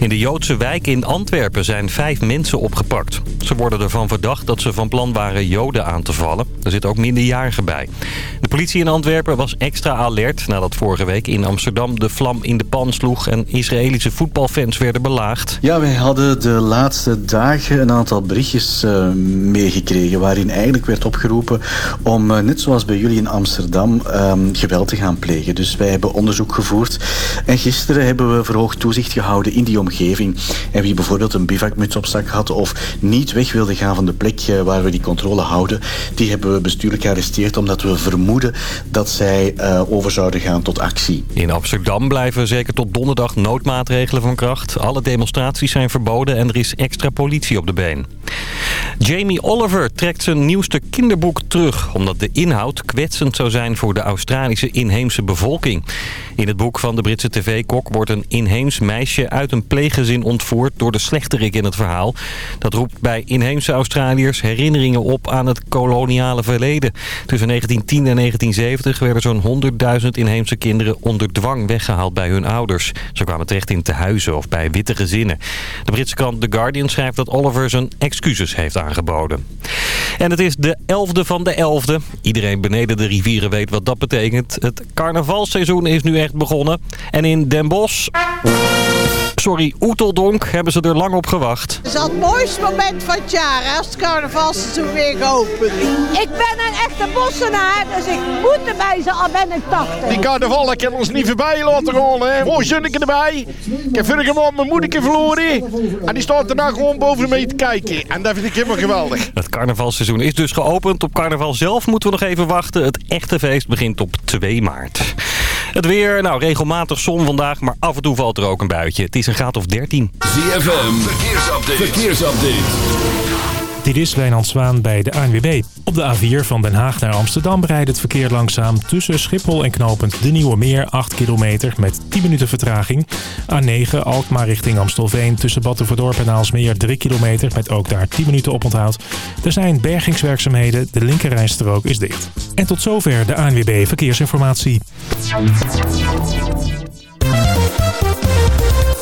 In de Joodse wijk in Antwerpen zijn vijf mensen opgepakt. Ze worden ervan verdacht dat ze van plan waren Joden aan te vallen. Er zitten ook minderjarigen bij. De politie in Antwerpen was extra alert nadat vorige week in Amsterdam de vlam in de pan sloeg... en Israëlische voetbalfans werden belaagd. Ja, wij hadden de laatste dagen een aantal berichtjes uh, meegekregen... waarin eigenlijk werd opgeroepen om, uh, net zoals bij jullie in Amsterdam, uh, geweld te gaan plegen. Dus wij hebben onderzoek gevoerd. En gisteren hebben we verhoogd toezicht gehouden in die omgeving. En wie bijvoorbeeld een bivakmuts op zak had of niet weg wilde gaan van de plek uh, waar we die controle houden, die hebben we bestuurlijk gearresteerd omdat we vermoeden dat zij uh, over zouden gaan tot actie. In Amsterdam blijven zeker tot donderdag noodmaatregelen van kracht. Alle demonstraties zijn verboden en er is extra politie op de been. Jamie Oliver trekt zijn nieuwste kinderboek terug... omdat de inhoud kwetsend zou zijn voor de Australische inheemse bevolking. In het boek van de Britse tv-kok wordt een inheems meisje uit een pleeggezin ontvoerd... door de slechterik in het verhaal. Dat roept bij inheemse Australiërs herinneringen op aan het koloniale verleden. Tussen 1910 en 1970 werden zo'n 100.000 inheemse kinderen onder dwang weggehaald bij hun ouders. Ze kwamen terecht in tehuizen of bij witte gezinnen. De Britse krant The Guardian schrijft dat Oliver zijn excuses heeft aangeboden. En het is de 11e van de 11e. Iedereen beneden de rivieren weet wat dat betekent. Het carnavalseizoen is nu echt begonnen. En in Den Bosch... Sorry, Oeteldonk hebben ze er lang op gewacht. Het is al het mooiste moment van het jaar als het carnavalseizoen weer geopend Ik ben een echte bossenaar, dus ik moet erbij zijn, al ben ik 80. Die carnaval kan ons niet voorbij laten gaan, hè. Mooi erbij. Ik heb vorige maand mijn moeder verloren. En die staat daarna gewoon boven me te kijken. En dat vind ik helemaal geweldig. Het carnavalseizoen is dus geopend. Op carnaval zelf moeten we nog even wachten. Het echte feest begint op 2 maart. Het weer, nou regelmatig zon vandaag, maar af en toe valt er ook een buitje. Het is een graad of 13. ZFM, verkeersupdate. verkeersupdate. Dit is Wijnand Zwaan bij de ANWB. Op de A4 van Den Haag naar Amsterdam rijdt het verkeer langzaam tussen Schiphol en knooppunt De Nieuwe Meer 8 kilometer met 10 minuten vertraging. A9 Alkmaar richting Amstelveen tussen Battenverdorp en Aalsmeer 3 kilometer met ook daar 10 minuten oponthoud. Er zijn bergingswerkzaamheden, de linkerrijstrook is dicht. En tot zover de ANWB Verkeersinformatie.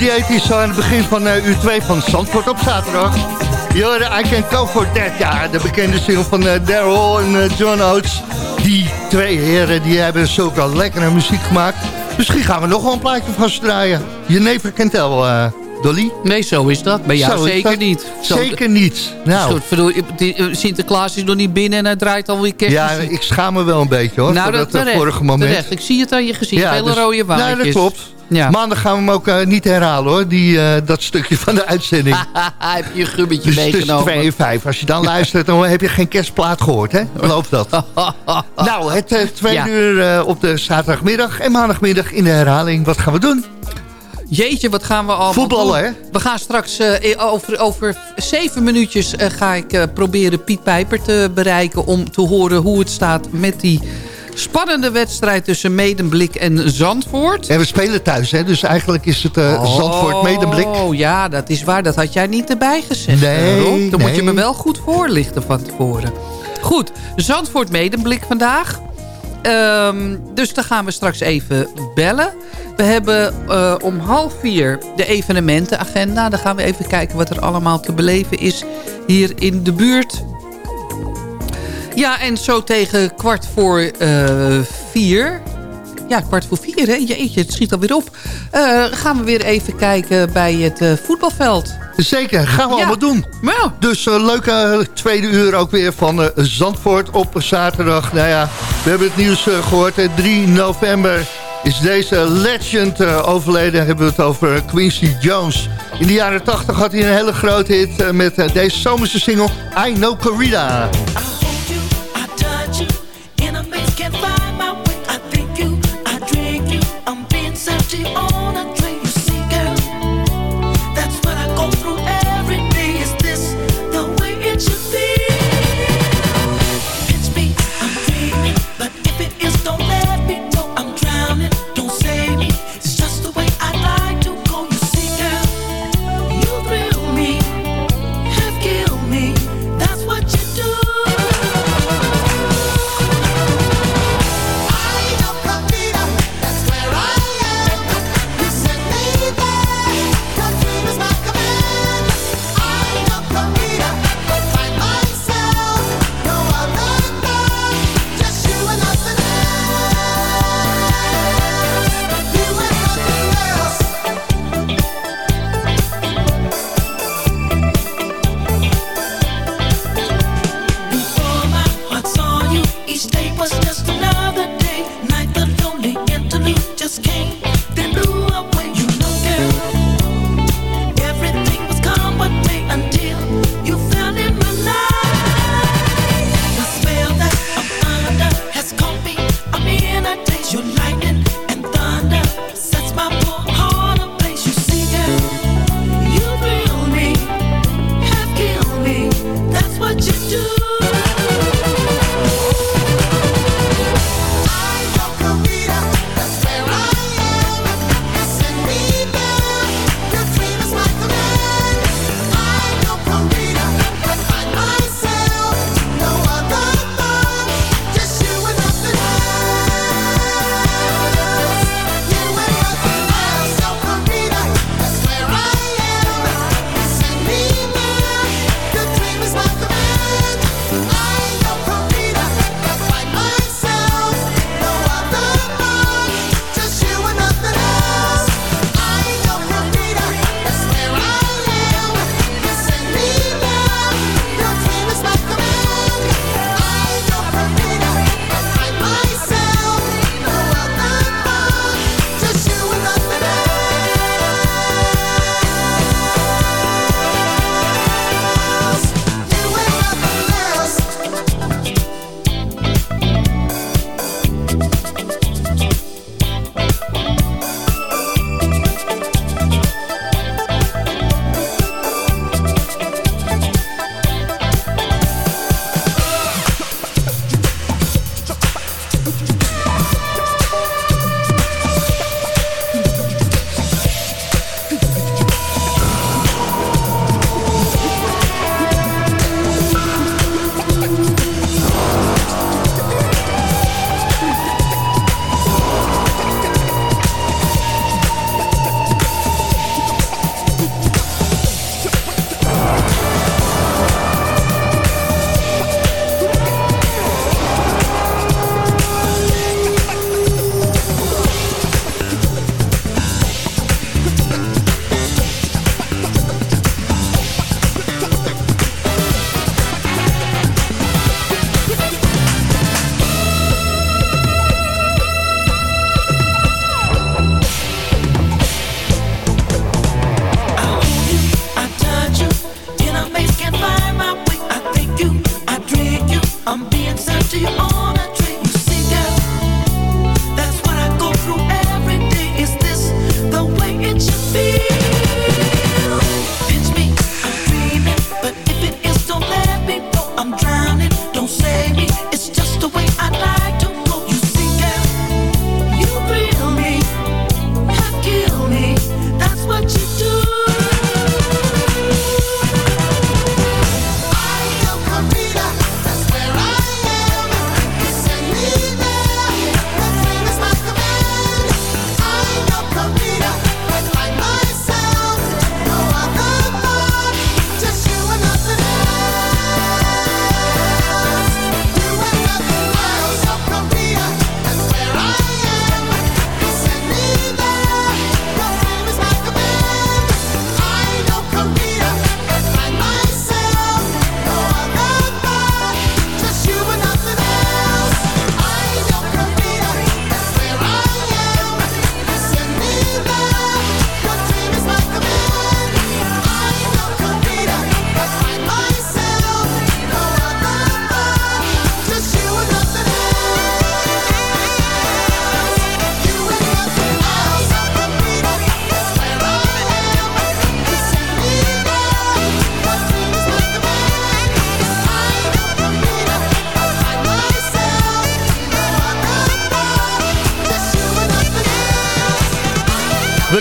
Die is zo aan het begin van uh, uur 2 van Zandvoort op zaterdag. Jorde, I Can Go For That. Ja, de bekende single van uh, Daryl en uh, John Oates. Die twee heren die hebben zulke lekkere muziek gemaakt. Misschien gaan we nog wel een plaatje van draaien. Je never kent wel, Dolly. Nee, zo is dat. Maar ja, zeker niet. Zo, zeker niet. Nou. Sinterklaas is nog niet binnen en hij draait alweer kerstmuziek. Ja, ik schaam me wel een beetje hoor. Nou, dat, terecht, vorige moment. Terecht. Ik zie het aan je gezicht. Ja, Hele dus, rode. Nou, dat klopt. Ja. Maandag gaan we hem ook uh, niet herhalen hoor, die, uh, dat stukje van de uitzending. heb je een gummetje dus meegenomen. tussen 2 en 5. Als je dan luistert, dan heb je geen kerstplaat gehoord, hè? Beloof dat. nou, het uh, twee ja. uur op de zaterdagmiddag en maandagmiddag in de herhaling. Wat gaan we doen? Jeetje, wat gaan we al Voetballen, hè? We gaan straks uh, over, over zeven minuutjes uh, ga ik uh, proberen Piet Pijper te bereiken... om te horen hoe het staat met die spannende wedstrijd tussen Medemblik en Zandvoort. En we spelen thuis, hè? dus eigenlijk is het oh, Zandvoort-Medemblik. Oh ja, dat is waar. Dat had jij niet erbij gezegd. Nee, Rob. Dan nee. moet je me wel goed voorlichten van tevoren. Goed, Zandvoort-Medemblik vandaag. Um, dus dan gaan we straks even bellen. We hebben uh, om half vier de evenementenagenda. Dan gaan we even kijken wat er allemaal te beleven is hier in de buurt. Ja, en zo tegen kwart voor uh, vier... Ja, kwart voor vier, hè? Jeetje, het schiet alweer op. Uh, gaan we weer even kijken bij het uh, voetbalveld. Zeker, gaan we ja. allemaal doen. Ja. Dus uh, leuke tweede uur ook weer van Zandvoort op zaterdag. Nou ja, we hebben het nieuws gehoord. 3 november is deze legend overleden. Hebben we het over Quincy Jones. In de jaren 80 had hij een hele grote hit met deze zomerse single I Know Corrida.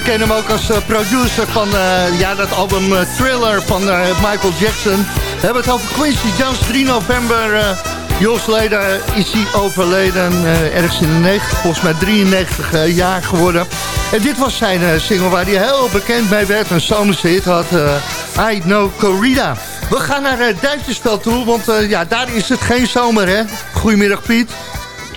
Kennen hem ook als uh, producer van uh, ja, dat album uh, Thriller van Michael Jackson. We hebben het over Quincy Jones. 3 november, Jos geleden is hij overleden. ergens in de 90, volgens mij 93 jaar geworden. En dit was zijn single waar hij heel bekend mee werd. Een zomershit had I Know Corrida. We gaan naar Duitsersveld toe, want ja, daar is het geen zomer, hè? Goedemiddag, Piet.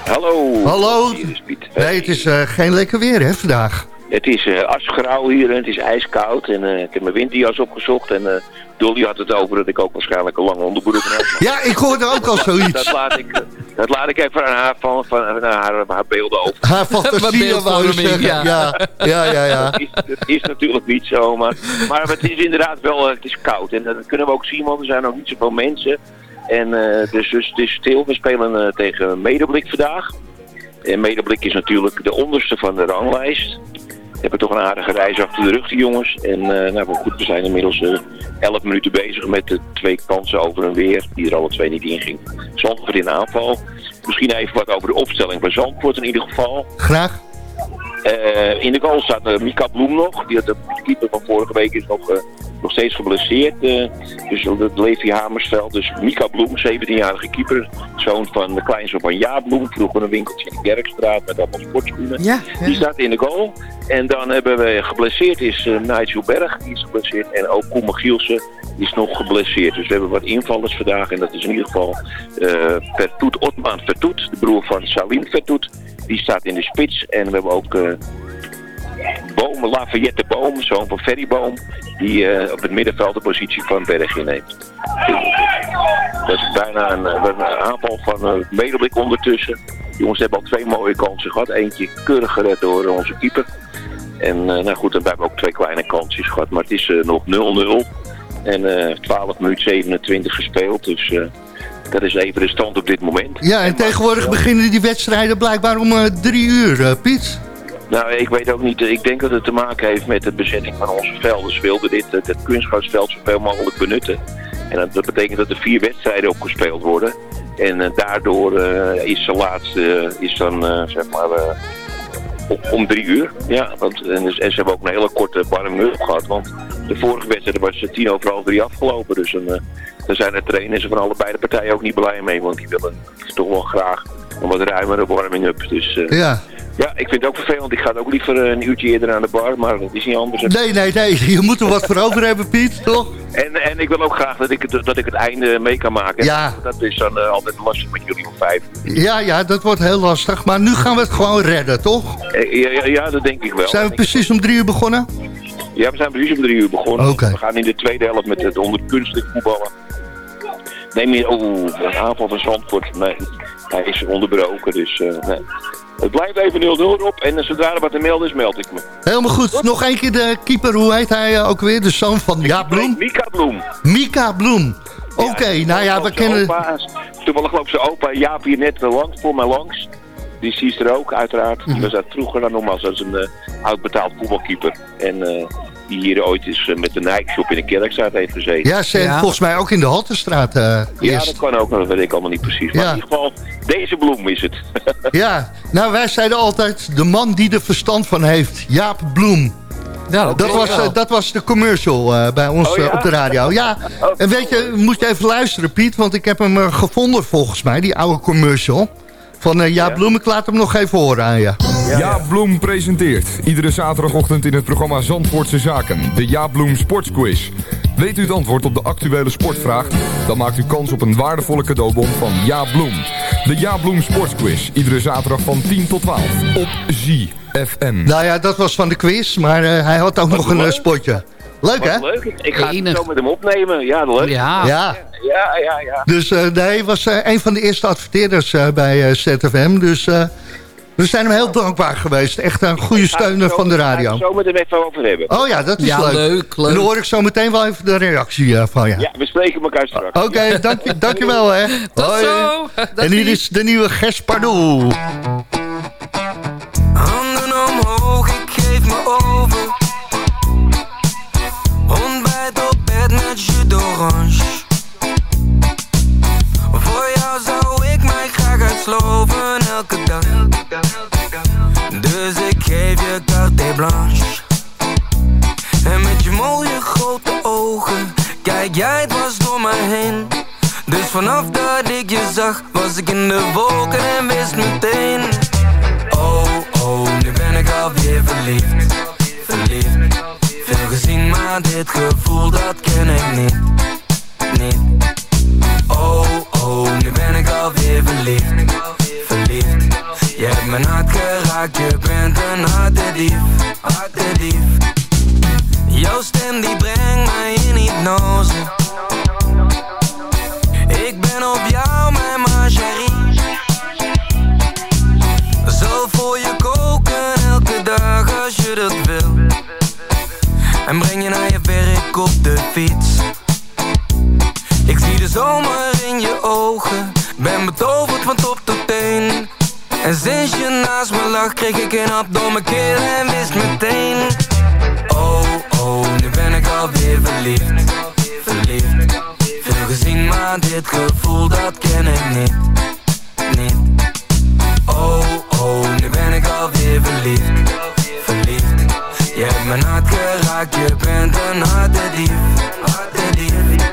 Hallo. Hallo. Hier is Piet. Nee, het is geen lekker weer, hè, vandaag. Het is uh, asgrauw hier en het is ijskoud. En uh, ik heb mijn winterjas opgezocht. En uh, Dolly had het over dat ik ook waarschijnlijk een lange onderbroek heb. Ja, ik hoorde ook al zoiets. dat, laat ik, dat laat ik even aan haar, van, van, haar, haar beelden over. Haar fantasie, wou je zeggen. Ja, ja, ja. ja, ja. Dat, is, dat is natuurlijk niet zo. Maar, maar het is inderdaad wel het is koud. En dat kunnen we ook zien, want er zijn nog niet zoveel mensen. En dus, dus het is stil. We spelen tegen Medeblik vandaag. En Medeblik is natuurlijk de onderste van de ranglijst hebben toch een aardige reis achter de rug, die jongens. En uh, nou, goed, we zijn inmiddels uh, 11 minuten bezig met de twee kansen over en weer, die er alle twee niet in ging. Zandvoort in aanval. Misschien even wat over de opstelling van Zandvoort in ieder geval. Graag. Uh, in de goal staat uh, Mika Bloem nog. Die had de keeper van vorige week is nog, uh, nog steeds geblesseerd. dus dat Levi Hamersveld. Dus Mika Bloem, 17-jarige keeper. Zoon van de kleinzoon van Jaap Bloem. Vroeger een winkeltje in de Kerkstraat met allemaal sportschoenen. Ja, ja. Die staat in de goal. En dan hebben we geblesseerd is Nigel Berg. Die is geblesseerd. En ook Koemer Gielsen is nog geblesseerd. Dus we hebben wat invallers vandaag. En dat is in ieder geval Vertoet, Otman Vertoet. De broer van Salim Vertoet. Die staat in de spits. En we hebben ook uh, Boom, Lafayette Boom, zoon van Ferry Boom. Die uh, op het middenveld de positie van Berg inneemt. Dat is bijna een, een aanval van uh, medeblik ondertussen. De jongens hebben al twee mooie kansen gehad. Eentje keurig gered door onze keeper. En nou goed, we hebben ook twee kleine kansjes gehad. Maar het is nog 0-0. En 12 minuten 27 gespeeld. Dus dat is even de stand op dit moment. Ja, en tegenwoordig beginnen die wedstrijden blijkbaar om uh, drie uur, uh, Piet. Nou, ik weet ook niet. Ik denk dat het te maken heeft met de bezetting van onze velden. Ze wilden dit, het kunstgrasveld zoveel mogelijk benutten. En dat, dat, betekent dat er vier wedstrijden op gespeeld worden. En daardoor is de laatste, is dan, zeg maar, om drie uur. Ja, want, en, en, ze hebben ook een hele korte warming-up gehad. Want de vorige wedstrijd was tien over half drie afgelopen. Dus een, daar zijn de trainers van allebei de partijen ook niet blij mee. Want die willen toch wel graag een wat ruimere warming-up. Dus uh, ja. Ja, ik vind het ook vervelend. Ik ga ook liever een uurtje eerder aan de bar. Maar dat is niet anders. Nee, nee, nee. Je moet er wat voor over hebben, Piet. Toch? En, en ik wil ook graag dat ik het, dat ik het einde mee kan maken. Ja. Dat is dan uh, altijd lastig met jullie om vijf. Ja, ja, dat wordt heel lastig. Maar nu gaan we het gewoon redden, toch? Uh, ja, ja, ja, dat denk ik wel. Zijn we precies om drie uur begonnen? Ja, we zijn precies om drie uur begonnen. Okay. We gaan in de tweede helft met het onder voetballen. Neem je, oh, een aanval van Zandvoort. Nee, hij is onderbroken, dus uh, nee. Het blijft even 0-0 op en zodra er wat te melden is, meld ik me. Helemaal goed. Nog één keer de keeper, hoe heet hij uh, ook weer? De zoon van Jaap Bloem? Mika Bloem. Mika Bloem. Oké, okay, ja, nou ja, we kennen... Toevallig loopt zijn opa Jaap hier net langs, voor mij langs. Die zie er ook, uiteraard. Die was daar vroeger dan nogmaals als een uh, oud betaald voetbalkeeper. En uh, die hier ooit is uh, met de Nike Shop in de Kerkstraat heeft gezeten. Ja, ze ja. volgens mij ook in de Haltestraat Ja, dat kan ook, dat weet ik allemaal niet precies. Maar ja. in ieder geval, deze bloem is het. ja, nou wij zeiden altijd, de man die er verstand van heeft, Jaap Bloem. Ja, dat, dat was, uh, dat was de commercial uh, bij ons oh, ja? uh, op de radio. Ja, oh, en weet je, moet je even luisteren Piet, want ik heb hem gevonden volgens mij, die oude commercial. Van uh, Jaap Bloem, ik laat hem nog even horen aan je. Ja. Jaap Bloem presenteert iedere zaterdagochtend in het programma Zandvoortse Zaken... de Jaap Bloem Sportsquiz. Weet u het antwoord op de actuele sportvraag? Dan maakt u kans op een waardevolle cadeaubon van Jaap Bloem. De Jaap Bloem Sportsquiz, iedere zaterdag van 10 tot 12 op ZFM. Nou ja, dat was van de quiz, maar uh, hij had ook Wat nog een uh, spotje. Leuk, hè? leuk. Ik ga het zo met hem opnemen. Ja, leuk. Ja. ja. Ja, ja, ja. Dus uh, hij was uh, een van de eerste adverteerders uh, bij ZFM. Dus we zijn hem heel dankbaar geweest. Echt een goede steun van de radio. Ik ga zo met hem even over hebben. Oh ja, dat is ja, leuk. leuk, leuk. En dan hoor ik zo meteen wel even de reactie van je. Ja, we spreken elkaar straks. Oké, okay, dank, dankjewel hè. Tot Hoi. zo. En hier is de nieuwe Gespardoel. Handen omhoog, ik geef me over. Ontbijt op bed met jus d'orange. Uitsloven elke dag. Dus ik geef je carte blanche. En met je mooie grote ogen kijk jij was door mij heen. Dus vanaf dat ik je zag was ik in de wolken en wist meteen. Oh, oh, nu ben ik alweer verliefd. Verliefd. Veel gezien, maar dit gevoel dat ken ik niet. Niet. Oh, nu ben ik alweer verliefd. Verliefd. Je hebt mijn hart geraakt, je bent een hartedief. Hartedief. Jouw stem die brengt mij in hypnose. Ik ben op jou, mijn ma chérie. Zal voor je koken elke dag als je dat wil. En breng je naar je werk op de fiets. Lag, kreeg ik een hap door mijn keel en wist meteen. Oh, oh, nu ben ik alweer verliefd. Verliefd. Veel gezien, maar dit gevoel dat ken ik niet. Niet. Oh, oh, nu ben ik alweer verliefd. Verliefd. Je hebt mijn hart geraakt, je bent een hartedief. Hartedief. we hoorden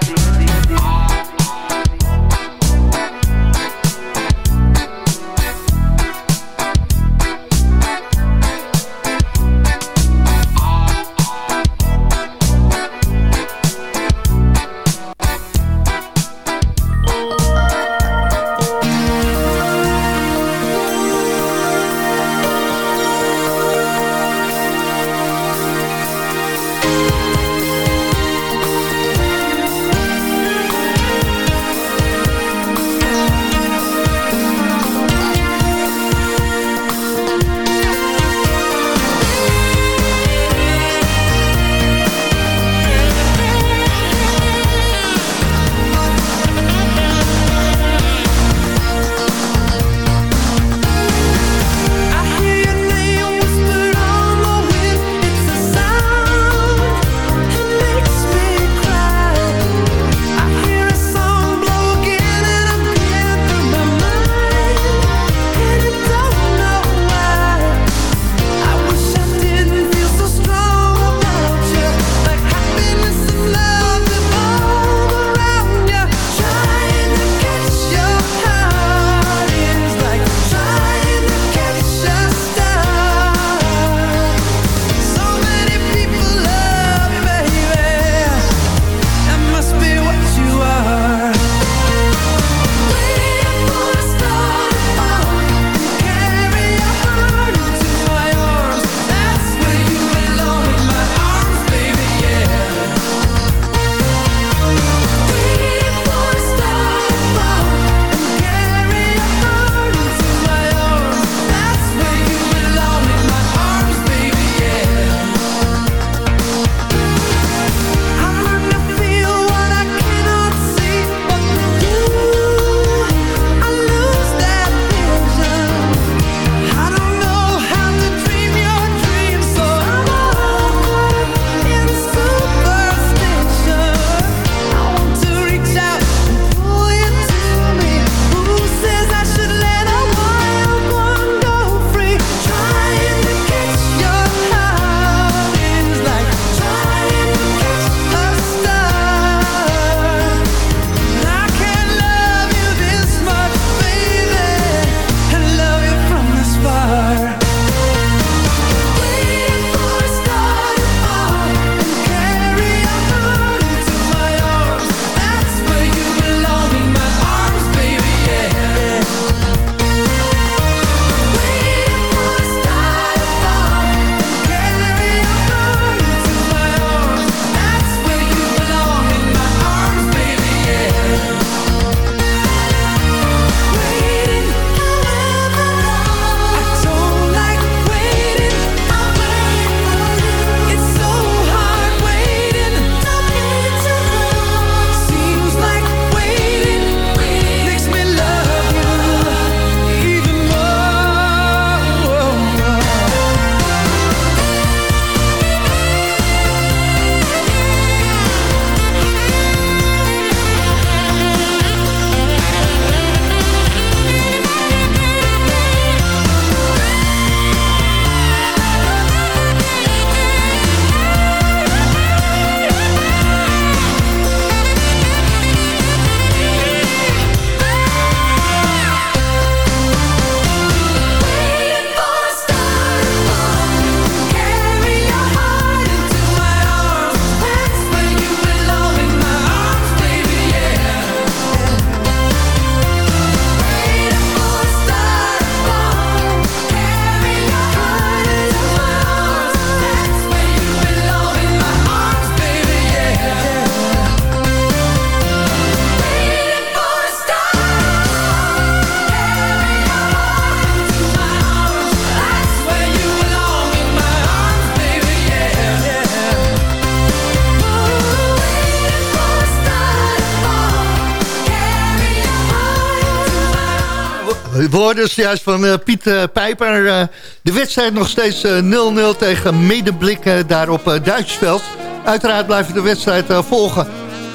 dus juist van uh, Piet uh, Pijper. Uh, de wedstrijd nog steeds 0-0 tegen Medeblik daar op Duitsveld. Uiteraard blijven de wedstrijd volgen.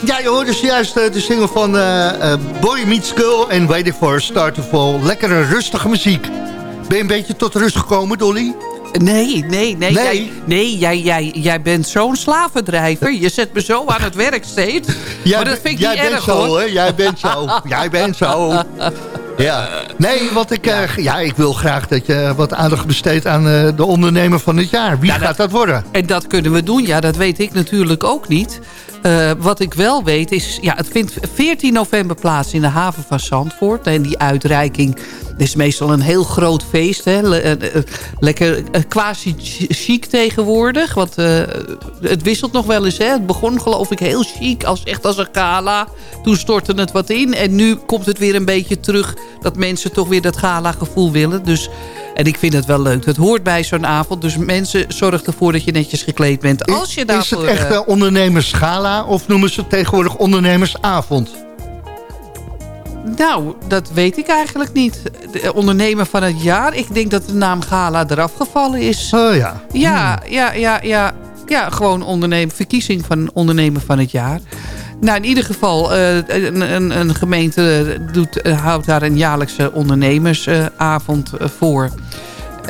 Ja, je hoorde dus juist de single van Boy Meets Girl en Waiting for a Star to Fall. Lekkere, rustige muziek. Ben je een beetje tot rust gekomen, Dolly? Nee, nee, nee. Nee, nee jij, jij, jij bent zo'n slavendrijver. Je zet me zo aan het werk steeds. Jij, maar dat vind ik jij niet bent erg, zo, hoor. Hè? Jij bent zo. jij bent zo. Ja. Nee, want ik, ja. Uh, ja, ik wil graag dat je wat aandacht besteedt aan uh, de ondernemer van het jaar. Wie ja, gaat dat, dat worden? En dat kunnen we doen. Ja, dat weet ik natuurlijk ook niet. Uh, wat ik wel weet is... Ja, het vindt 14 november plaats in de haven van Zandvoort. En die uitreiking is meestal een heel groot feest. Hè? Le lekker quasi chic tegenwoordig. Want het wisselt nog wel eens. Hè? Het begon geloof ik heel chic. Als, echt als een gala. Toen stortte het wat in. En nu komt het weer een beetje terug. Dat mensen toch weer dat gala gevoel willen. Dus... En ik vind het wel leuk. Het hoort bij zo'n avond. Dus mensen, zorg ervoor dat je netjes gekleed bent. Als je daarvoor, is het echt uh, ondernemersgala of noemen ze het tegenwoordig ondernemersavond? Nou, dat weet ik eigenlijk niet. De ondernemer van het jaar. Ik denk dat de naam Gala eraf gevallen is. Oh ja. Ja, ja, ja, ja. Ja, gewoon ondernemer, verkiezing van ondernemer van het jaar. Nou, in ieder geval, uh, een, een, een, gemeente doet, uh, houdt daar een jaarlijkse ondernemersavond uh, voor.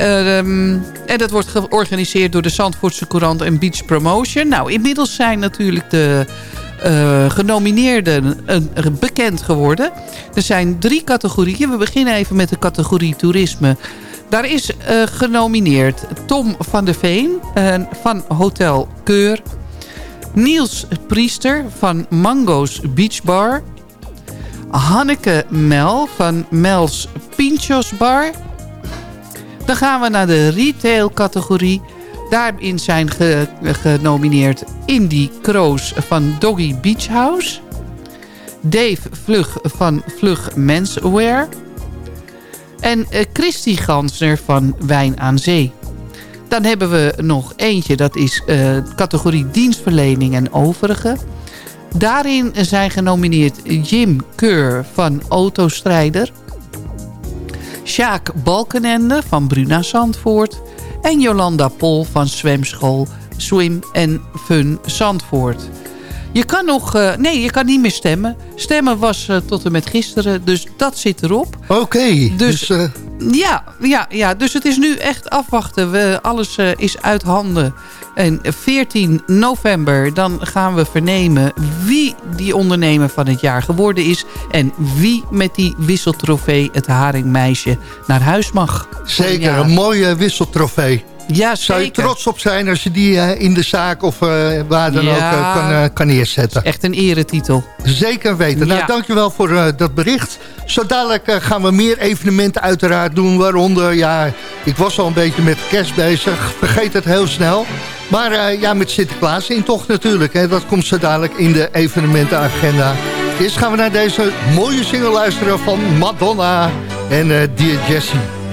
Um, en dat wordt georganiseerd door de Zandvoortse Courant en Beach Promotion. Nou, inmiddels zijn natuurlijk de genomineerden bekend geworden. Er zijn drie categorieën. We beginnen even met de categorie toerisme. Daar is genomineerd Tom van der Veen van Hotel Keur... Niels Priester van Mango's Beach Bar. Hanneke Mel van Mel's Pinchos Bar. Dan gaan we naar de retail categorie. Daarin zijn ge genomineerd Indy Kroos van Doggy Beach House. Dave Vlug van Vlug Menswear. En uh, Christy Gansner van Wijn aan Zee. Dan hebben we nog eentje, dat is uh, categorie dienstverlening en overige. Daarin zijn genomineerd Jim Keur van Autostrijder. Sjaak Balkenende van Bruna Zandvoort. En Jolanda Pol van zwemschool Swim en Fun Zandvoort. Je kan nog... Uh, nee, je kan niet meer stemmen. Stemmen was uh, tot en met gisteren, dus dat zit erop. Oké, okay, dus... dus uh... Ja, ja, ja, dus het is nu echt afwachten. We, alles is uit handen. En 14 november, dan gaan we vernemen wie die ondernemer van het jaar geworden is. En wie met die wisseltrofee het haringmeisje naar huis mag. Zeker, een mooie wisseltrofee. Ja, Zou je trots op zijn als je die uh, in de zaak of uh, waar dan ja, ook uh, kan, kan neerzetten? Echt een eretitel. Zeker weten. Ja. Nou, dankjewel voor dat bericht. Zo dadelijk gaan we meer evenementen uiteraard doen. Waaronder, ja, ik was al een beetje met kerst bezig. Vergeet het heel snel. Maar ja, met Sinterklaas in tocht natuurlijk. Hè. Dat komt zo dadelijk in de evenementenagenda. Eerst gaan we naar deze mooie single luisteren van Madonna en Dear Jessie.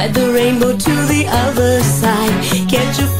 Ride the rainbow to the other side. Catch a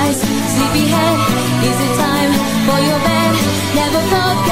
eyes, sleepyhead. Is it time for your bed? Never forget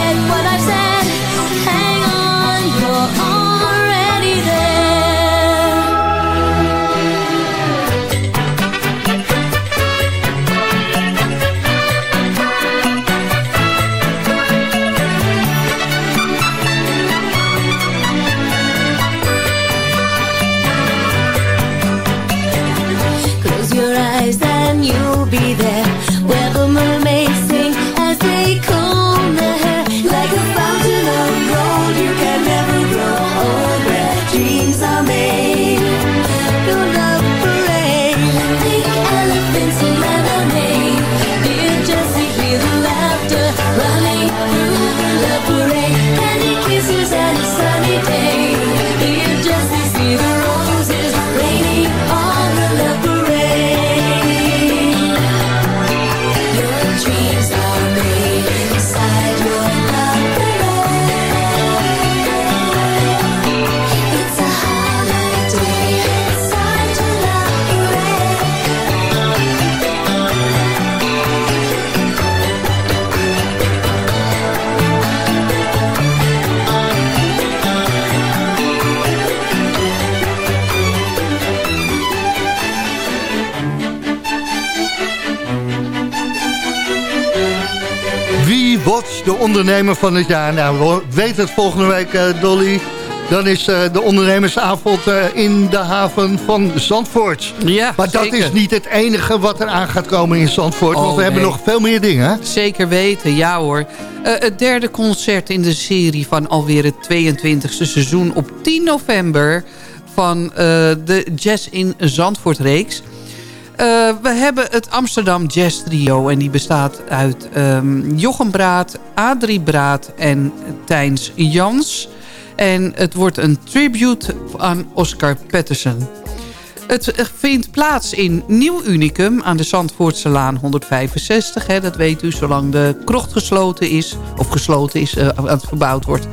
ondernemer van het jaar? Nou, we weten het volgende week, eh, Dolly. Dan is eh, de ondernemersavond eh, in de haven van Zandvoort. Ja, maar dat zeker. is niet het enige wat er aan gaat komen in Zandvoort. want Oh, we hebben nog veel meer dingen. Zeker weten, ja hoor. Het derde concert in de serie van alweer het 22e seizoen op 10 november van de Jazz in Zandvoort reeks. Eh, we hebben het Amsterdam Jazz Trio en die bestaat uit ehm, Jochem Braat, Adrie Braat en Tijns Jans. En het wordt een tribute aan Oscar Peterson. Het vindt plaats in Nieuw Unicum aan de Zandvoortse Laan 165. Hè, dat weet u, zolang de krocht gesloten is, of gesloten is, eh, aan het verbouwd wordt.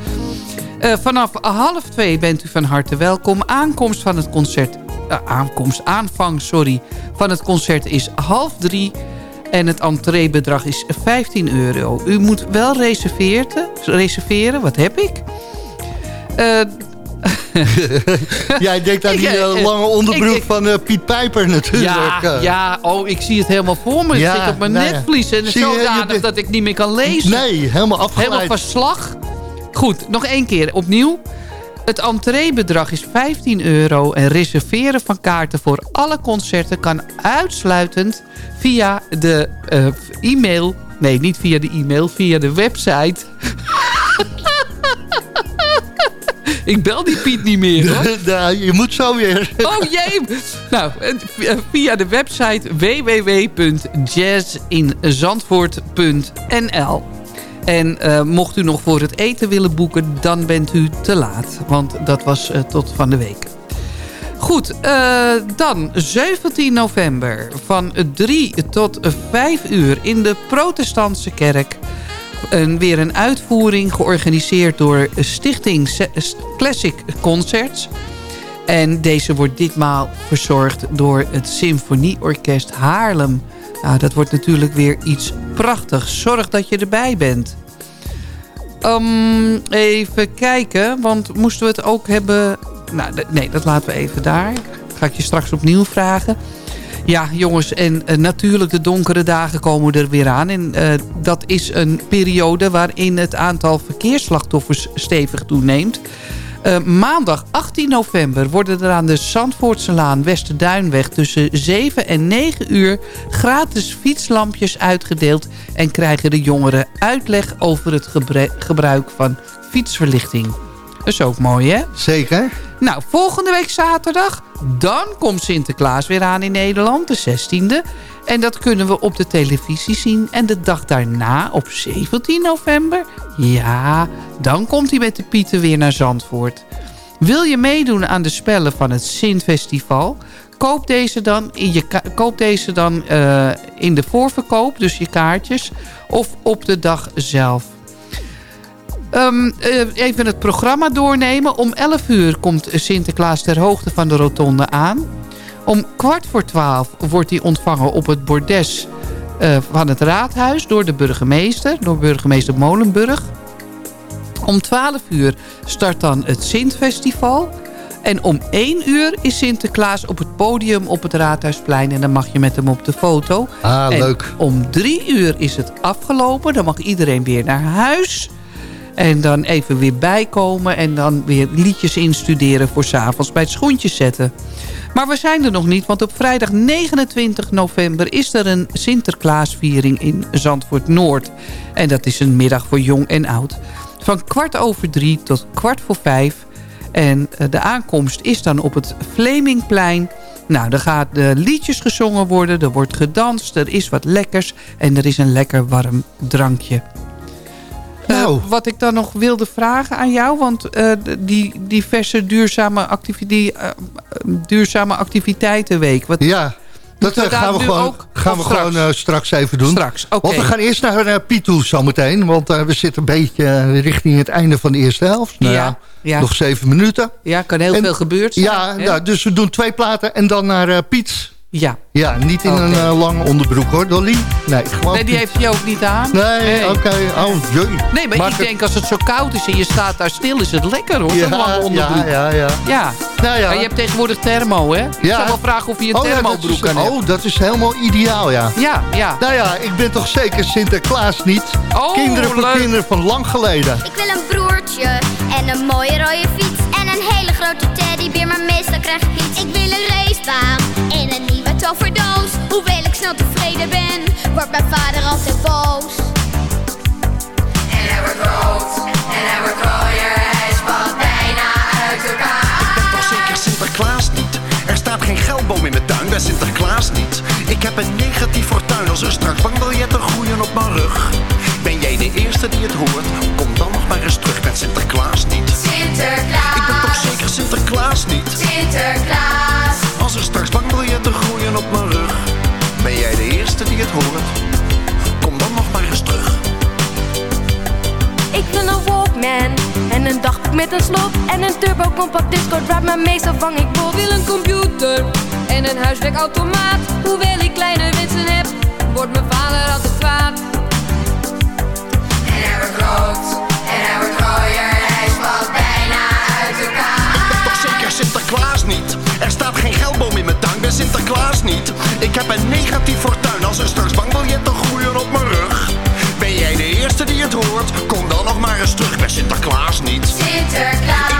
Eh, vanaf half twee bent u van harte welkom. Aankomst van het concert, eh, aankomst, aanvang, sorry, van het concert is half drie. En het entreebedrag is 15 euro. U moet wel reserveren. reserveren. Wat heb ik? Eh, Jij denkt aan die eh, eh, eh, lange onderbroek ik- ik- van eh, Piet Pijper natuurlijk. Ja, eh. ja, oh, ik zie het helemaal voor me. Het Ja, zit op mijn nou ja. netvlies en Zie je zodanig dat ik niet meer kan lezen. Nee, helemaal afgeleid. Helemaal van slag. Goed, nog één keer opnieuw. Het entreebedrag is 15 euro en reserveren van kaarten voor alle concerten kan uitsluitend via de eh, e-mail. Nee, niet via de e-mail, via de website. Ik bel die Piet niet meer hoor. Nou, je moet zo weer. Oh jee. Nou, eh, via de website www.jazzinzandvoort.nl En eh, mocht u nog voor het eten willen boeken, dan bent u te laat. Want dat was eh, tot van de week. Goed, eh, dan 17 november van 3 tot 5 uur in de protestantse kerk. Weer een uitvoering georganiseerd door Stichting Classic Concerts. En deze wordt ditmaal verzorgd door het Symfonieorkest Haarlem. Nou, dat wordt natuurlijk weer iets prachtigs. Zorg dat je erbij bent. Ehm, even kijken, want moesten we het ook hebben... Nou, nee, dat laten we even daar. Ga ik je straks opnieuw vragen. Ja, jongens, en eh, natuurlijk de donkere dagen komen er weer aan. En eh, dat is een periode waarin het aantal verkeersslachtoffers stevig toeneemt. Eh, maandag 18 november worden er aan de Zandvoortse Laan Westerduinweg tussen 7 en 9 uur gratis fietslampjes uitgedeeld en krijgen de jongeren uitleg over het gebruik van fietsverlichting. Dat is ook mooi, hè? Zeker. Nou, volgende week zaterdag, dan komt Sinterklaas weer aan in Nederland, de 16e. En dat kunnen we op de televisie zien. En de dag daarna, op 17 november, ja, dan komt hij met de Pieten weer naar Zandvoort. Wil je meedoen aan de spellen van het Sint-festival? Koop deze dan, in, je koop deze dan eh, in de voorverkoop, dus je kaartjes, of op de dag zelf. Ehm, eh, even het programma doornemen. Om 11 uur komt Sinterklaas ter hoogte van de rotonde aan. Om kwart voor twaalf wordt hij ontvangen op het bordes eh, van het raadhuis... door de burgemeester, door burgemeester Molenburg. Om 12 uur start dan het Sintfestival. En om 1 uur is Sinterklaas op het podium op het Raadhuisplein. En dan mag je met hem op de foto. Ah, En leuk. om 3 uur is het afgelopen. Dan mag iedereen weer naar huis. En dan even weer bijkomen. En dan weer liedjes instuderen voor s'avonds bij het schoentjes zetten. Maar we zijn er nog niet, want op vrijdag 29 november... is er een Sinterklaasviering in Zandvoort Noord. En dat is een middag voor jong en oud. Van kwart over drie tot kwart voor vijf. En eh, de aankomst is dan op het Vlemingplein. Nou, er gaat de liedjes gezongen worden, er wordt gedanst, er is wat lekkers... en er is een lekker warm drankje. Eh, wat ik dan nog wilde vragen aan jou... want eh, die diverse duurzame, activi eh, duurzame activiteitenweek... Wat, Ja, dat we gaan we gewoon, ook- gaan we of gewoon straks? straks even doen. Straks. Want we gaan eerst naar uh, Piet toe zometeen. Want we zitten een beetje richting het einde van de eerste helft. Nou Ja. Nog zeven minuten. Ja, kan heel En- veel gebeurd zijn. Ja, nou, dus we doen twee platen en dan naar Piet. Ja. Ja, niet in een eh, lange onderbroek hoor, Dolly. Nee, gewoon Nee, die heeft hij ook niet aan. Nee, oké. Oh, jee. Nee, maar ik het- denk als het zo koud is en je staat daar stil... is het lekker hoor, Ja, lange onderbroek. ja, ja, ja. Ja. Nou ja. Maar je hebt tegenwoordig thermo, hè? Ik Ja. zou wel vragen of je een Oh, thermobroek kan hebben. Oh, dat is helemaal ideaal, ja. Ja, ja. Nou ja, ik ben toch zeker Sinterklaas niet. Oh, kinderen voor leuk. kinderen van lang geleden. Ik wil een broertje en een mooie rode fiets en een hele grote teddybeer, maar meestal krijg ik iets. Ik wil een racebaan en een nieuwe toverdoos. Hoewel ik snel tevreden ben, wordt mijn vader altijd boos. En hij wordt rood en hij wordt rooier, hij spat bijna uit elkaar. Ik ben toch zeker Sinterklaas niet? Er staat geen geldboom in mijn tuin bij Sinterklaas niet. Ik heb een negatief fortuin als er straks bankbiljetten groeien op mijn rug. Ben jij de eerste die het hoort? Kom dan nog maar eens terug met Sinterklaas niet. Sinterklaas. Sinterklaas niet? Sinterklaas. Als er straks bankbiljetten groeien op mijn rug. Ben jij de eerste die het hoort? Kom dan nog maar eens terug. Ik wil een Walkman en een dagboek met een slot En een turbo compact discord waar maar meestal vang ik bot wil een computer en een huiswerkautomaat. Hoewel ik kleine wensen heb, wordt mijn vader altijd kwaad. En hij wordt rood niet? Er staat geen geldboom in mijn tuin bij Sinterklaas niet. Ik heb een negatief fortuin als er straks bankbiljetten groeien op mijn rug. Ben jij de eerste die het hoort? Kom dan nog maar eens terug bij Sinterklaas niet. Sinterklaas.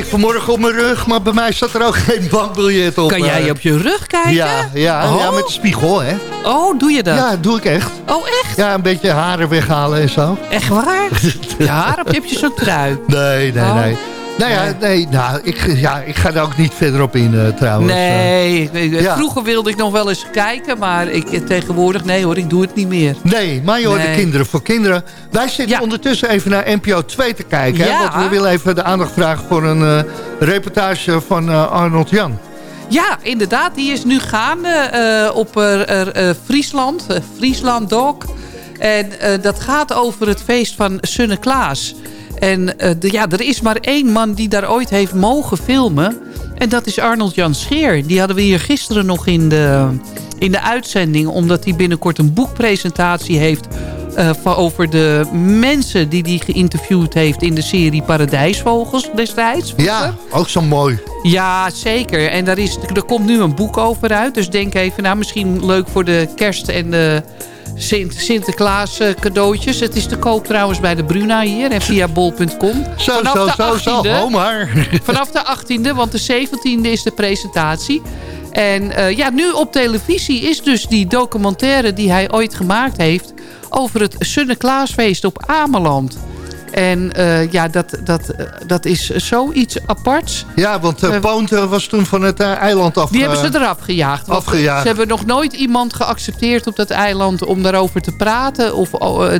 Keek vanmorgen op mijn rug, maar bij mij zat er ook geen bankbiljet op. Kan jij eh. op je rug kijken? Ja, ja, ja, Oh. met de spiegel, hè. Oh, doe je dat? Ja, doe ik echt. Oh, echt? Ja, een beetje haren weghalen en zo. Echt waar? Ja, haar op je hebt je zo'n trui. Nee, nee, Oh. nee. Nou ja, nee, nou, ik, ja, ik ga daar ook niet verder op in eh, trouwens. Nee, nee, ja. vroeger wilde ik nog wel eens kijken, maar ik, tegenwoordig, nee hoor, ik doe het niet meer. Nee, maar joh, de Nee. kinderen voor kinderen. Wij zitten ondertussen even naar NPO 2 te kijken. Hè, want we willen even de aandacht vragen voor een eh, reportage van eh, Arnold Jan. Ja, inderdaad, die is nu gaande eh, op eh, eh, eh, Friesland, eh, Friesland Dog. En eh, dat gaat over het feest van Sunne Klaas. En eh, de, ja, er is maar één man die daar ooit heeft mogen filmen. En dat is Arnold Jan Scheer. Die hadden we hier gisteren nog in de, in de uitzending. Omdat hij binnenkort een boekpresentatie heeft... eh, van over de mensen die hij geïnterviewd heeft... in de serie Paradijsvogels destijds. Ja, ook zo mooi. Ja, zeker. En daar, is, er komt nu een boek over uit. Dus denk even, nou misschien leuk voor de kerst en de Sint Sinterklaas eh, cadeautjes. Het is te koop trouwens bij de Bruna hier en via bol.com. Zo, Vanaf zo, de zo, zo, 18e ho maar. Vanaf de 18e, want de 17e is de presentatie. En eh, ja, nu op televisie is dus die documentaire die hij ooit gemaakt heeft... over het Sunneklaasfeest op Ameland. En eh, ja, dat, dat, dat is zoiets aparts. Ja, want uh, was toen van het uh, eiland af... Die hebben ze eraf gejaagd. Afgejaagd. Ze hebben nog nooit iemand geaccepteerd op dat eiland... om daarover te praten of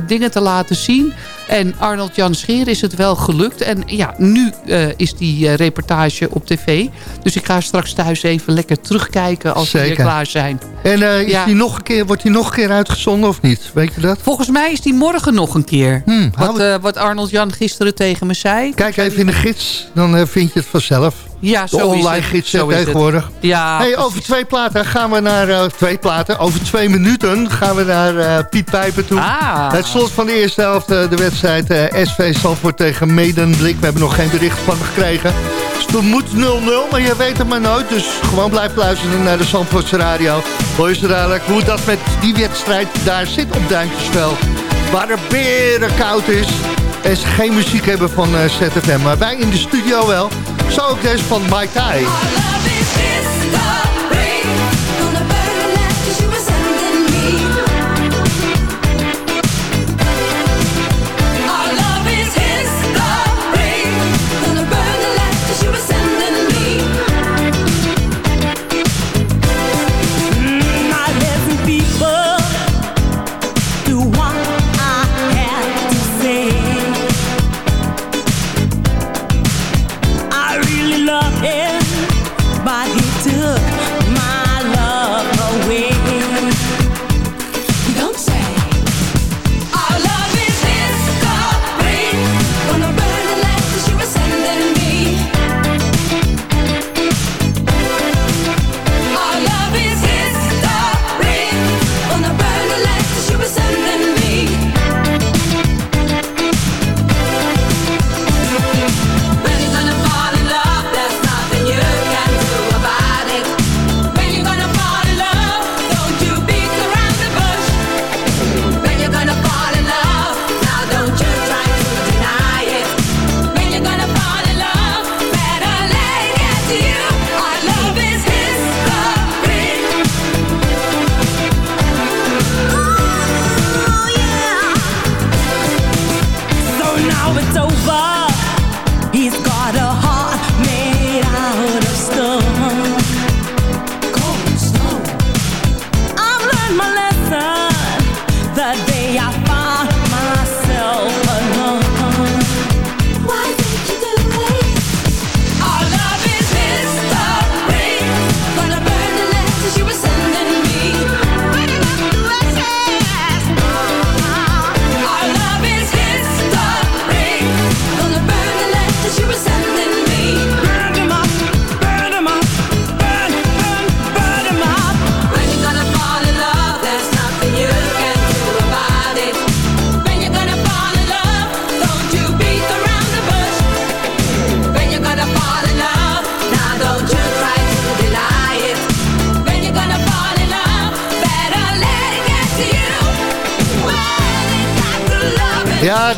dingen te laten zien. En Arnold Jan Scheer is het wel gelukt. En ja, nu is die reportage op tv. Dus ik ga straks thuis even lekker terugkijken als Zeker. we weer klaar zijn. En is ja. die nog een keer, wordt die nog een keer uitgezonden of niet? Weet je dat? Volgens mij is die morgen nog een keer. Hmm, wat, wat Arnold Jan gisteren tegen me zei. Kijk even in de gids, dan vind je het vanzelf. Ja, de online gids zo tegenwoordig. Ja, hey, over twee platen gaan we naar... Uh, twee platen, over twee minuten gaan we naar uh, Piet Pijper toe. Ah. Het slot van de eerste helft, de wedstrijd SV Salford tegen Medemblik. We hebben nog geen bericht van gekregen. Dus het moet 0-0, maar je weet het maar nooit. Dus gewoon blijf luisteren naar de Zandvoortse radio. Hoor je zo dadelijk hoe dat met die wedstrijd daar zit op Duintjesveld. Waar het beren koud is. En ze geen muziek hebben van uh, ZFM. Maar wij in de studio wel. Zo ook deze van Mike Tai.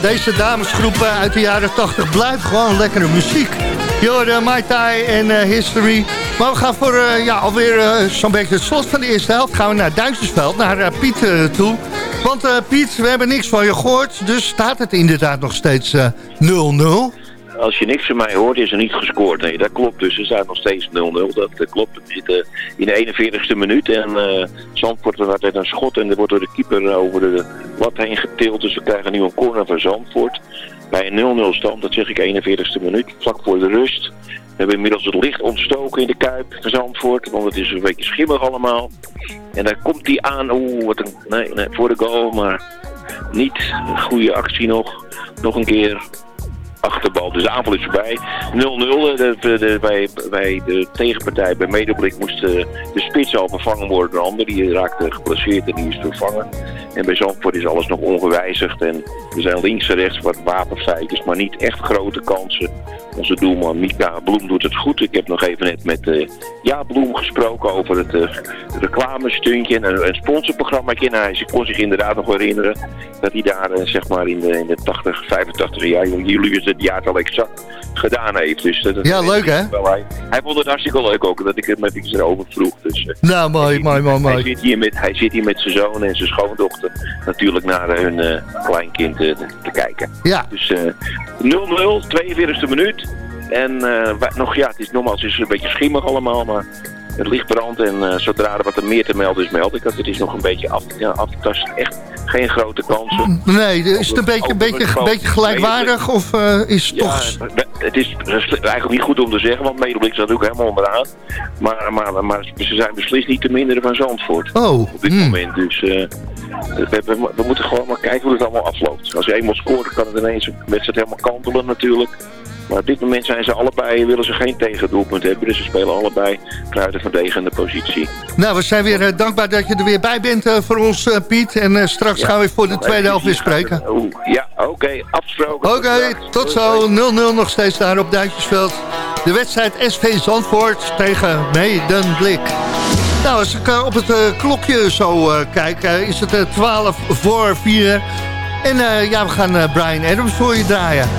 Deze damesgroep uit de jaren 80 blijft gewoon lekkere muziek. Jorde, Mai Tai en uh, History. Maar we gaan voor ja, alweer zo'n beetje het slot van de eerste helft... gaan we naar Duitsersveld, naar Piet toe. Want Piet, we hebben niks van je gehoord... dus staat het inderdaad nog steeds 0-0. Als je niks van mij hoort, is er niet gescoord. Nee, dat klopt. Dus er staat nog steeds 0-0. Dat uh, klopt. We zitten in de 41ste minuut. En uh, Zandvoort er wordt een schot. En er wordt door de keeper over de lat heen getild. Dus we krijgen nu een corner van Zandvoort. Bij een 0-0 stand, dat zeg ik 41ste minuut. Vlak voor de rust. We hebben inmiddels het licht ontstoken in de Kuip van Zandvoort. Want het is een beetje schimmig allemaal. En daar komt hij aan. Oeh, wat een... Nee, nee, voor de goal. Maar niet. Een goede actie nog. Nog een keer achterbal. Dus de aanval is voorbij. 0-0. De, de, de- bij, bij de tegenpartij, bij Medeblik, moest de, de spits al vervangen worden door een ander. Die raakte geblesseerd en die is vervangen. En bij Zandvoort is alles nog ongewijzigd. En er zijn links en rechts wat wapenfeitjes, maar niet echt grote kansen. Onze doelman Mika Bloem doet het goed. Ik heb nog even net met eh Ja Bloem gesproken over het eh, reclamestuntje en een, een sponsorprogrammaatje. En hij kon zich inderdaad nog herinneren dat hij daar eh, zeg maar in de, in de 80, 85 jaar, jullie is het jaartal exact, gedaan heeft. Dus dat, Ja, leuk, hè? Hij, hij vond het hartstikke leuk ook dat ik het met iets erover vroeg. Dus, Nou, mooi, mooi, mooi, hij, zit hier met, hij zit hier met zijn zoon en zijn schoondochter natuurlijk naar hun kleinkind te kijken. Ja. Dus eh, 0-0, 42e minuut. En eh, nog, ja, het is nogmaals het is een beetje schimmig allemaal, maar het licht brandt. En eh, zodra er wat er meer te melden is, meld ik dat. Het is nog een beetje af, ja, af te tasten. Echt geen grote kansen. Nee, is het een beetje, een beetje, een beetje gelijkwaardig of eh, is het toch... Ja, het is eigenlijk niet goed om te zeggen, want Medeblik staat ook helemaal onderaan. Maar, maar, maar ze zijn beslist niet te minderen van Zandvoort. Oh. Op dit moment. Dus we, we- we moeten gewoon maar kijken hoe het allemaal afloopt. Als je eenmaal scoort, kan het ineens een wedstrijd helemaal kantelen natuurlijk. Maar op dit moment zijn ze allebei, willen ze geen tegendoelpunt hebben. Dus ze spelen allebei kruidenverdedigende positie. Nou, we zijn weer eh, dankbaar dat je er weer bij bent eh, voor ons, eh, Piet. En eh, straks gaan we voor de tweede helft weer spreken. Ja, oké, afgesproken. Oké, tot zo. 0-0 nog steeds daar op Duintjesveld. De wedstrijd SV Zandvoort tegen Medemblik. Nou, als ik op het klokje zo eh, kijk, is het eh, 12 voor 4. En eh, ja, we gaan eh, Brian Adams voor je draaien.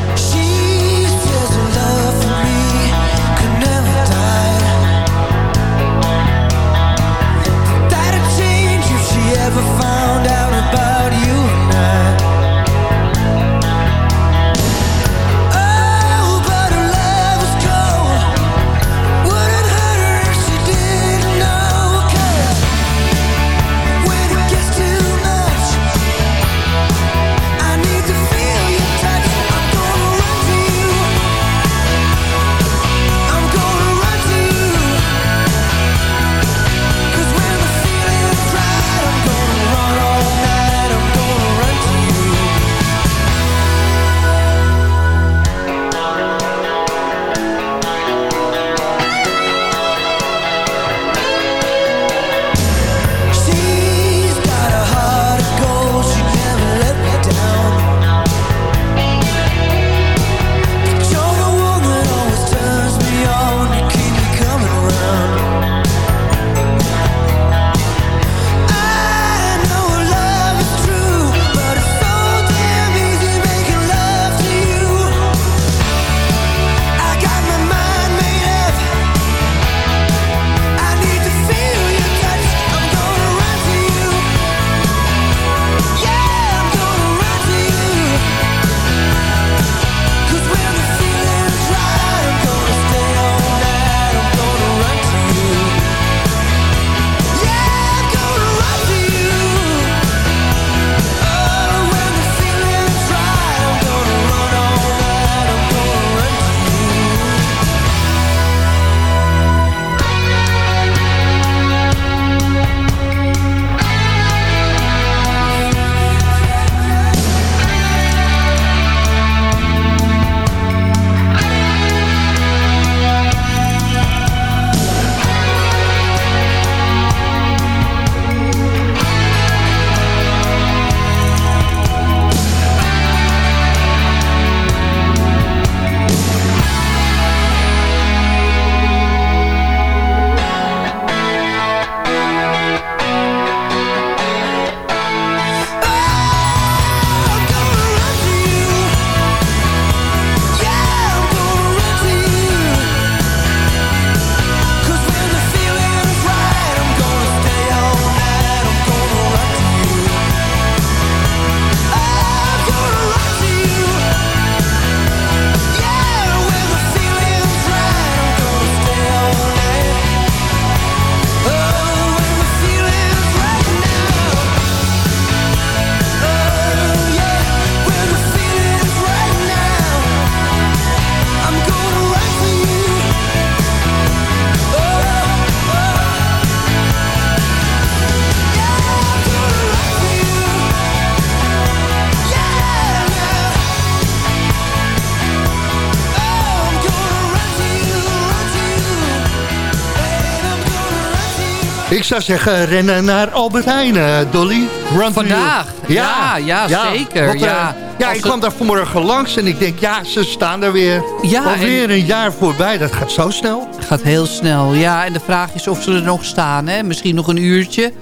Zou zeggen, rennen naar Albert Heijn, eh, Dolly. Run Vandaag? you. Ja, ja, zeker, want, eh, ja. ja, ik het- kwam daar vanmorgen langs en ik denk, ja, ze staan er weer. Ja, Alweer een jaar voorbij, dat gaat zo snel. gaat heel snel, ja. En de vraag is of ze er nog staan, hè? Misschien nog een uurtje.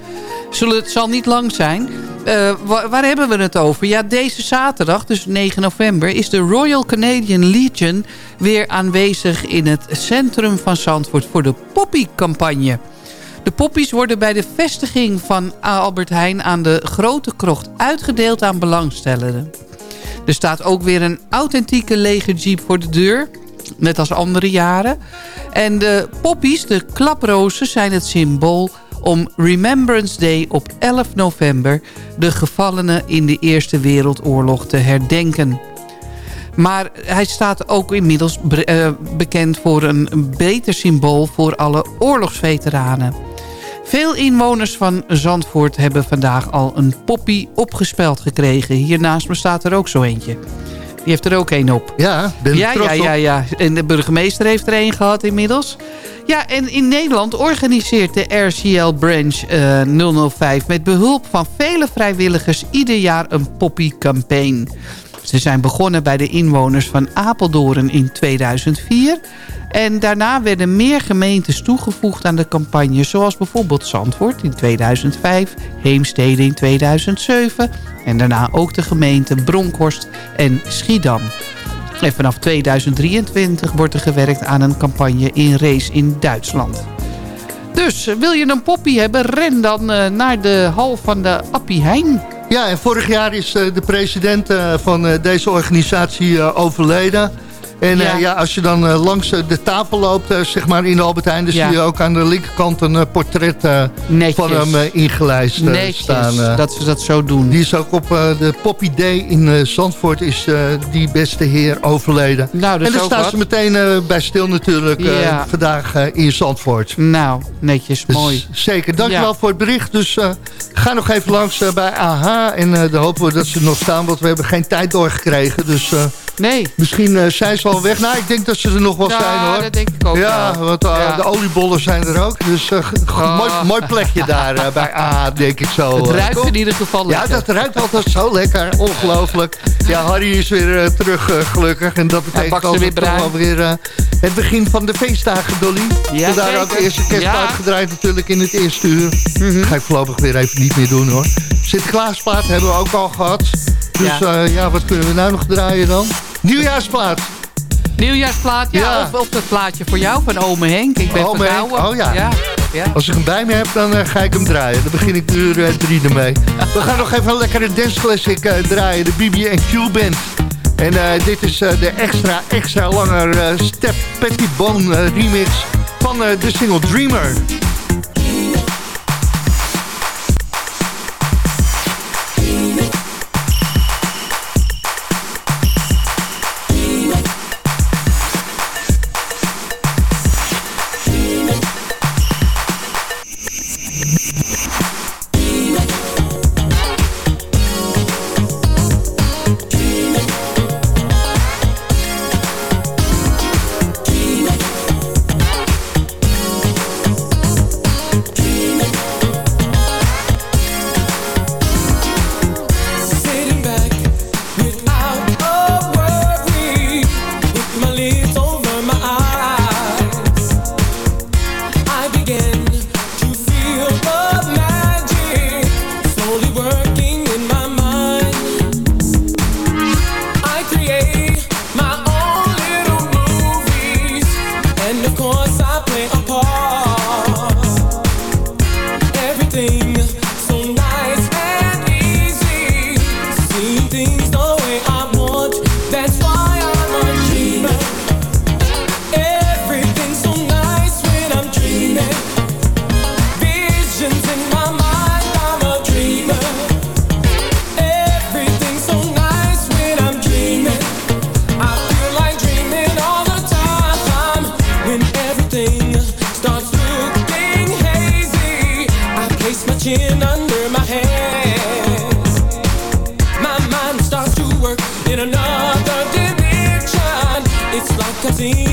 Zullen, het zal niet lang zijn. Eh, wa- waar hebben we het over? Ja, deze zaterdag, dus 9 november... is de Royal Canadian Legion weer aanwezig in het centrum van Zandvoort... voor de Poppy-campagne. De poppies worden bij de vestiging van Albert Heijn... aan de Grote Krocht uitgedeeld aan belangstellenden. Er staat ook weer een authentieke lege jeep voor de deur. Net als andere jaren. En de poppies, de klaprozen, zijn het symbool om Remembrance Day op 11 november... de gevallenen in de Eerste Wereldoorlog te herdenken. Maar hij staat ook inmiddels eh, bekend voor een beter symbool... voor alle oorlogsveteranen. Veel inwoners van Zandvoort hebben vandaag al een poppy opgespeld gekregen. Hier naast me staat er ook zo eentje. Die heeft er ook één op. Ja, ben ja, ja, ja, ja. En de burgemeester heeft er één gehad inmiddels. Ja, en in Nederland organiseert de RCL Branch eh, 005... met behulp van vele vrijwilligers ieder jaar een poppy-campaign. Ze zijn begonnen bij de inwoners van Apeldoorn in 2004... En daarna werden meer gemeentes toegevoegd aan de campagne... zoals bijvoorbeeld Zandvoort in 2005, Heemstede in 2007... en daarna ook de gemeenten Bronkhorst en Schiedam. En vanaf 2023 wordt er gewerkt aan een campagne in race in Duitsland. Dus wil je een poppy hebben, ren dan eh, naar de hal van de Appie Heijn. Ja, en vorig jaar is eh, de president eh, van eh, deze organisatie overleden. En eh, Ja. ja. als je dan eh, langs eh, de tafel loopt, zeg maar in de Albert Heijn... dan zie je ook aan de linkerkant een portret van hem ingelijst staan. dat ze dat zo doen. Die is ook op de Poppy Day in Zandvoort is die beste heer overleden. Nou, dat en daar staan wat. ze meteen bij stil natuurlijk vandaag in Zandvoort. Nou, netjes, Dus mooi. Zeker, dankjewel voor het bericht. Dus ga nog even langs bij AH. En dan hopen we dat ze nog staan, want we hebben geen tijd doorgekregen. Dus nee. misschien zijn ze al weg. Nou, ik denk dat ze er nog wel Ja, zijn hoor. dat denk ik ook Ja, wel. want eh, Ja. de oliebollen zijn er ook. Dus g- g- Ah. mooi, mooi plekje daar eh, bij AH, denk ik zo. Het ruikt in ieder geval Ja, dat ruikt altijd zo lekker. Ongelooflijk. Ja, Harry is weer terug, gelukkig. En dat betekent weer toch bruin. wel weer eh, het begin van de feestdagen, Dolly. Ja, zeker. ook de eerste kerstplaat Ja. gedraaid natuurlijk in het eerste uur. Ga ik voorlopig weer even niet meer doen, hoor. Sinterklaasplaat hebben we ook al gehad. Dus Ja. ja, ja wat kunnen we nou nog draaien dan? Nieuwjaarsplaat. Nieuwjaarsplaat, ja. Ja. Of, of dat plaatje voor jou van ome Henk. Ik ben Ome Henk, oh ja. ja. ja. Als ik hem bij me heb, dan eh, ga ik hem draaien. Dan begin ik uur eh, drie ermee. We gaan nog even een lekkere dance classic eh, draaien. De BB&Q Band. En dit is de extra, extra lange eh, Step Pettibone eh, remix van de single Dreamer. see